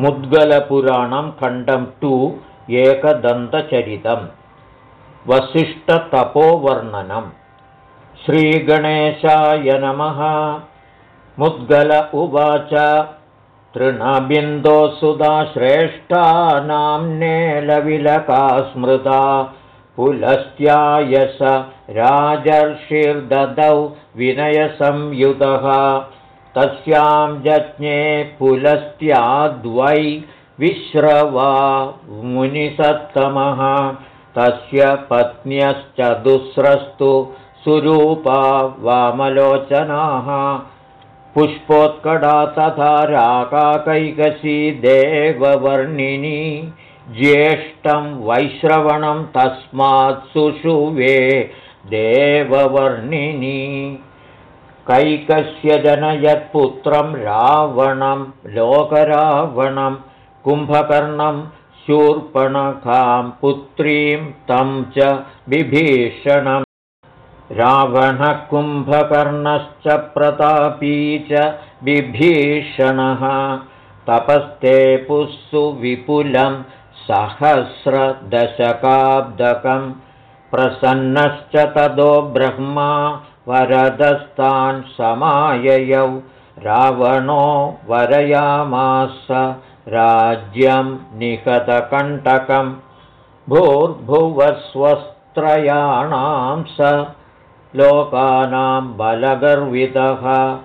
मुद्गलपुराणं खण्डं टु एकदन्तचरितम्। वसिष्ठतपोवर्णनम् श्रीगणेशाय नमः। मुद्गल उवाच। तृणबिन्दोसुधा श्रेष्ठा नाम्नेलविलका स्मृता। पुलस्त्यायस राजर्षिर्ददौ विनयसंयुतः तस्यां जज्ञे पुलस्त्याद्वै विश्रवा मुनिसत्तमः। तस्य पत्न्यश्चतुस्रस्तु सुरूपा वामलोचनाः। पुष्पोत्कटा तथा राकाकैकसी देववर्णिनी। ज्येष्ठं वैश्रवणं तस्मात् सुषुवे देववर्णिनी कैकस्य जनयत्पुत्रं रावणं लोकरावणं कुम्भकर्णं शूर्पणखां पुत्रीं तं च बिभीषणम् रावणः कुम्भकर्णश्च प्रतापी च बिभीषणः तपस्ते पुःसु विपुलं सहस्रदशकाब्दकं प्रसन्नश्च तदो ब्रह्मा वरदस्तान् समाययौ। रावणो वरयामास राज्यं निकतकण्टकं भूर्भुवस्वस्त्रयाणां स लोकानां बलगर्वितः।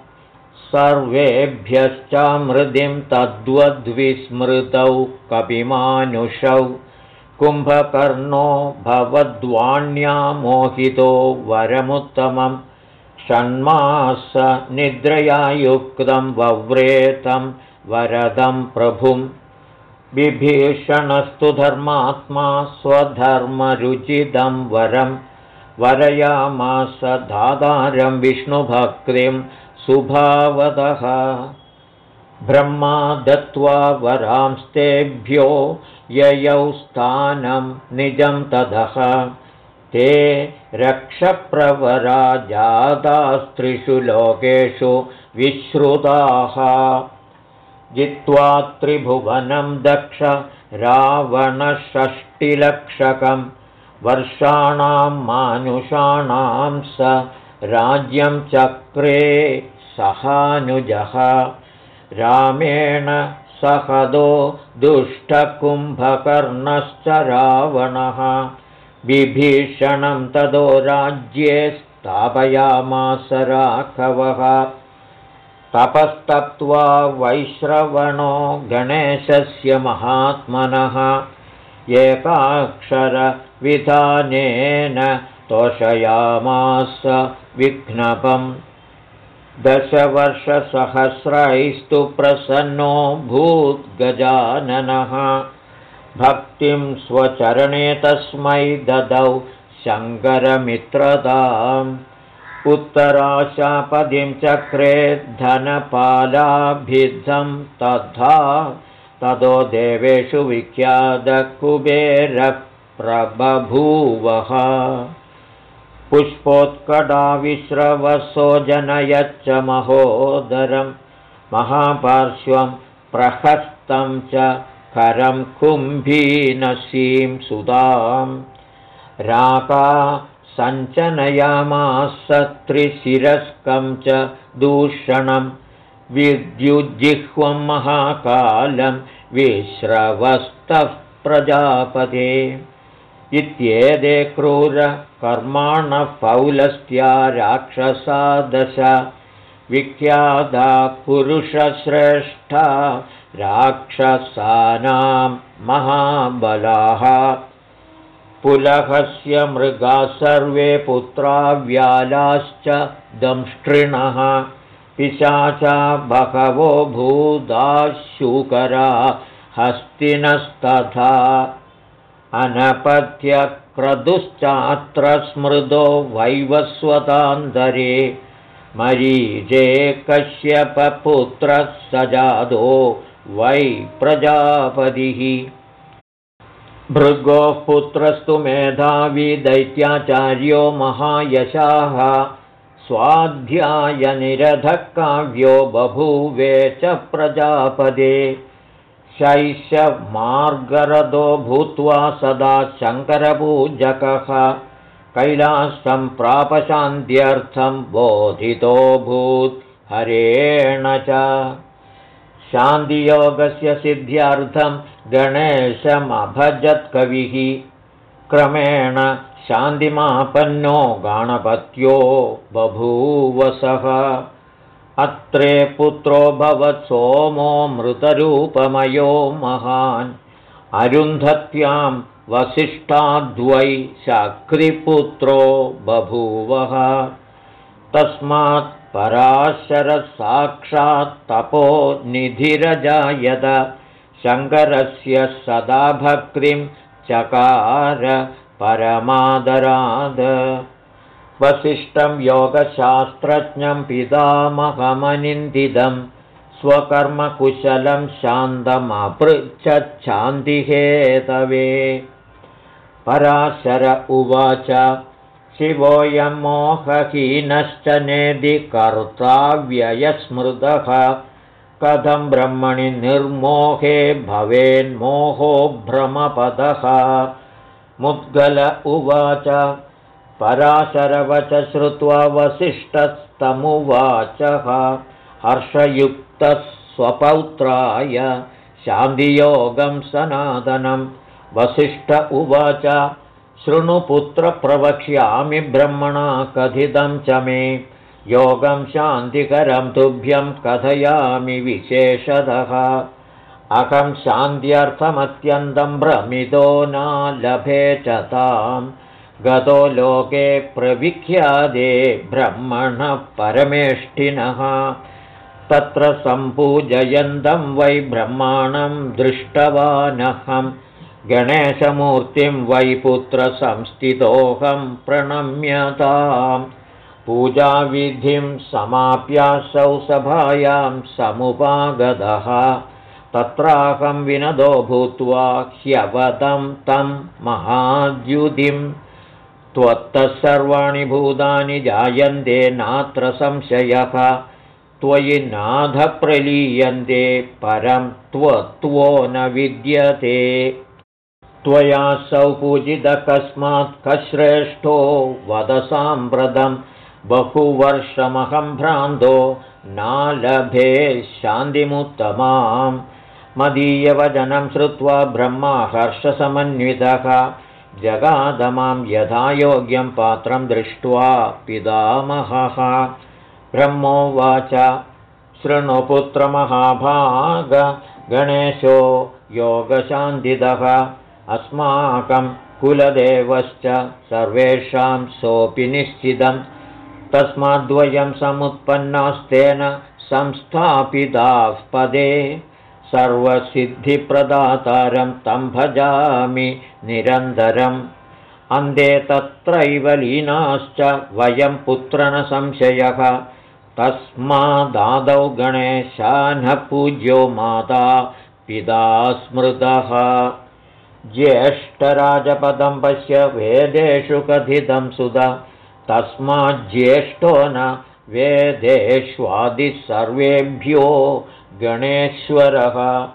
सर्वेभ्यश्चामृदिं तद्वद्विस्मृतौ कपिमानुषौ। कुम्भकर्णो भवद्वाण्या मोहितो वरमुत्तमं षण्मास निद्रया युक्तं वव्रेतं वरदं प्रभुं। विभीषणस्तु धर्मात्मा स्वधर्मरुचिदं वरं। वरयामास धातारं विष्णुभक्तिं सुभावतः ब्रह्मा दत्त्वा वरांस्तेभ्यो ययौ स्थानं निजं तदः ते रक्षप्रवरा जातास्त्रिषु लोकेषु विश्रुताः। जित्वा त्रिभुवनं दक्ष रावणषष्टिलक्षकं वर्षाणां मानुषाणां स राज्यं चक्रे सहानुजः। रामेण सहदो दुष्टकुम्भकर्णश्च रावणः विभीषणं तदो राज्ये स्थापयामास राघवः। तपस्तप्त्वा वैश्रवणो गणेशस्य महात्मनः। एकाक्षरविधानेन तोषयामास विघ्नपम्। दशवर्षसहस्रैस्तु प्रसन्नो भूद्गजाननः भक्तिं स्वचरणे तस्मै ददौ शङ्करमित्रताम्। उत्तराशापदिं चक्रे धनपालाभिद्धं तथा ततो देवेषु विख्यातकुबेरः प्रबभूवः पुष्पोत्कटाविश्रवसो जनयच्च महोदरं महापार्श्वं प्रहस्तं च करं कुम्भीनसीं सुतां राका सञ्चनयामास त्रिशिरस्कं च दूषणं। विद्युज्जिह्वं महाकालं विश्रवस्तः प्रजापते। इत्येते क्रूरकर्माणः पौलस्त्या राक्षसादश विख्याता पुरुषश्रेष्ठा राक्षसानां महाबलाः। पुलहस्य मृगाः सर्वे पुत्रा व्यालाश्च दंष्ट्रिणः। पिशाचा बहवो भूदाशूकरा हस्तिनस्तथा अनपत्यक्रदुश्चात्र स्मृदो वैवस्वतान्तरे। मरीजे कश्यपपुत्रः स जादो वै प्रजापतिः। भृगोः पुत्रस्तु मेधावी दैत्याचार्यो महायशाः। स्वाध्यायनिरधकाव्यो बभूवे च प्रजापदे। शैशमार्गरदो भूत्वा सदा शङ्करपूजकः। कैलासं प्रापशान्त्यर्थं बोधितोऽभूत् हरेण च शान्तियोगस्य सिद्ध्यर्थं गणेशमभजत्कविः। क्रमेण शान्तिमापन्नो गणपत्यो बभूवसः अत्रे पुत्रो भवत् सोमो मृतरूपमयो महान्। अरुन्धत्यां वसिष्ठाद्वै शक्रिपुत्रो बभूवः। तस्मात् पराशरसाक्षात्तपो निधिरजायत शङ्करस्य सदा भक्तिं चकार परमादराद। वसिष्ठं योगशास्त्रज्ञं पितामहमनिन्दितं स्वकर्मकुशलं शान्तमपृच्छच्छान्तिहेतवे। पराशर उवाच शिवोऽयं मोहहीनश्च नेदि कर्ताव्ययस्मृतः कथं ब्रह्मणि निर्मोहे भवेन्मोहो भ्रमपदः। मुद्गल उवाच पराशरवच श्रुत्वा वसिष्ठस्तमुवाचः। हर्षयुक्तः स्वपौत्राय शान्तियोगं सनातनं। वसिष्ठ उवाच शृणुपुत्र प्रवक्ष्यामि ब्रह्मणा कथितं च मे। योगं शान्तिकरं तुभ्यं कथयामि विशेषतः। अहं शान्त्यर्थमत्यन्तं भ्रमितो न लभे च तां गतो लोके प्रविख्यादे ब्रह्मणः परमेष्ठिनः। तत्र सम्पूजयन्तं वै ब्रह्माणं दृष्टवानहम् गणेशमूर्तिं वैपुत्रसंस्थितोऽहं प्रणम्यतां पूजाविधिं समाप्यासौ सभायां समुपागतः। तत्राहं विनदो भूत्वा ह्यवतं तं महाद्युतिं। त्वत्तः सर्वाणि भूतानि जायन्ते नात्र संशयः। त्वयि नाथ प्रलीयन्ते परं त्वत्वो न विद्यते त्वयासौ पूजितकस्मात् कश्रेष्ठो वदसाम्प्रदं बहुवर्षमहं भ्रान्तो नालभे शान्तिमुत्तमां मदीयवचनं श्रुत्वा ब्रह्मा हर्षसमन्वितः। जगादमां यथा योग्यं पात्रं दृष्ट्वा पितामहः। ब्रह्मोवाच शृणुपुत्रमहाभाग गणेशो योगशान्तिदः अस्माकं कुलदेवश्च सर्वेषां सोऽपि निश्चितं। तस्माद्वयं समुत्पन्नास्तेन संस्थापिताः पदे। सर्वसिद्धिप्रदातारं तं भजामि निरन्तरम्। अन्ते तत्रैव लीनाश्च वयं पुत्रनसंशयः तस्मादादौ गणेशानः पूज्यो माता पिता स्मृतः ज्येष्ठराजपदं पश्य वेदेषु कथितं सुधा। तस्माज्ज्येष्ठो न वेदेष्वादिः सर्वेभ्यो गणेश्वरः।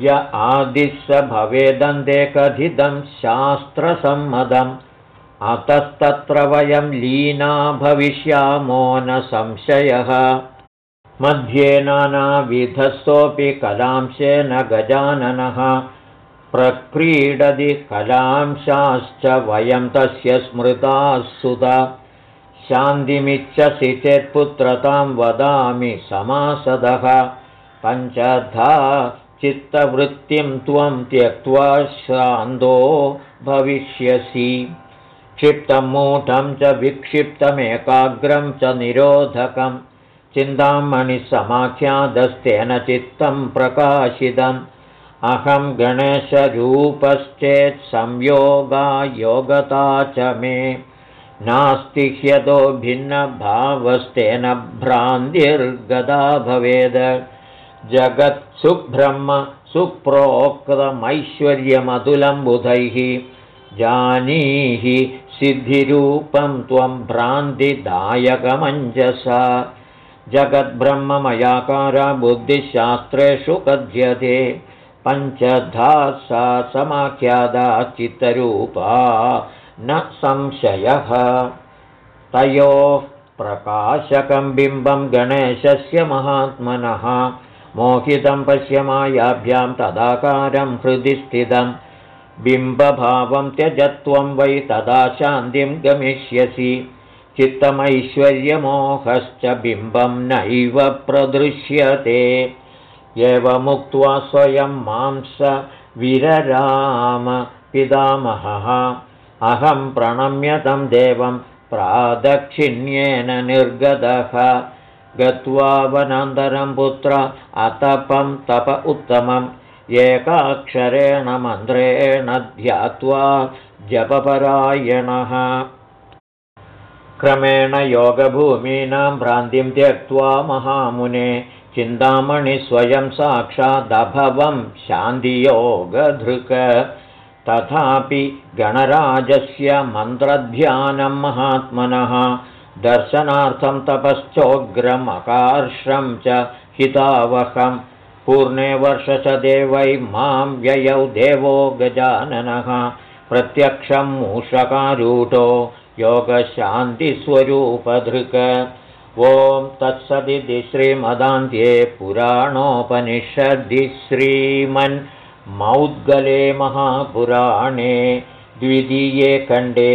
य आदिः स भवेदन्ते कथितं शास्त्रसम्मतम्। अतस्तत्र वयं लीना भविष्यामो न संशयः। मध्ये नानाविधस्सोऽपि कलांशेन गजाननः प्रक्रीडति कलांशाश्च वयं तस्य स्मृताः सुता। शान्तिमिच्छसि चेत्पुत्रतां वदामि समासदः। पञ्चधा चित्तवृत्तिं त्वं त्यक्त्वा शान्तो भविष्यसि। क्षिप्तं मूढं च विक्षिप्तमेकाग्रं च निरोधकं चिन्तामणिसमाख्यादस्तेन चित्तं प्रकाशितम् अहं गणेशरूपश्चेत् संयोगा योगता च मे। नास्ति ह्यतो भिन्नभावस्तेन भ्रान्तिर्गदा भवेद्। जगत्सुब्रह्म सुप्रोक्तमैश्वर्यमतुलं बुधैः। जानीहि सिद्धिरूपं त्वं भ्रान्तिदायकमञ्जसा। जगद्ब्रह्ममयाकारा बुद्धिशास्त्रेषु कथ्यते पञ्चधा सा समाख्यादा चित्तरूपा न संशयः। तयोः प्रकाशकं बिम्बं गणेशस्य महात्मनः मोहितं पश्यमायाभ्यां तदाकारं हृदि स्थितं। बिम्बभावं त्यजत्वं वै तदा शान्तिं गमिष्यसि। चित्तमैश्वर्यमोहश्च बिम्बं नैव प्रदृश्यते एवमुक्त्वा स्वयं मांस विरराम पितामहः। अहं प्रणम्यतं देवं प्रादक्षिण्येन निर्गतः। गत्वा वनान्तरं पुत्र अतपं तप उत्तमम्। एकाक्षरेण मन्त्रेण ध्यात्वा जपपरायणः। क्रमेण योगभूमीनां भ्रान्तिं त्यक्त्वा महामुने चिन्तामणिस्वयं साक्षादभवं शान्तियोगधृक। तथापि गणराजस्य मन्त्रध्यानं महात्मनः दर्शनार्थं तपश्चोग्रमकार्षं च हितावहं। पूर्णे वर्षशदे वै मां व्ययौ देवो गजाननः। प्रत्यक्षं मूषकारूढो योगशान्तिस्वरूपधृक ॐ तत्सदिति श्रीमदान्त्ये पुराणोपनिषदि श्रीमन्मौद्गले महापुराणे द्वितीये खण्डे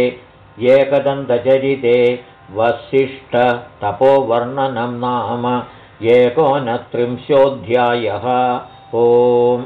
एकदन्तचरिते वसिष्ठतपोवर्णनं नाम एकोनत्रिंशोऽध्यायः। ओम्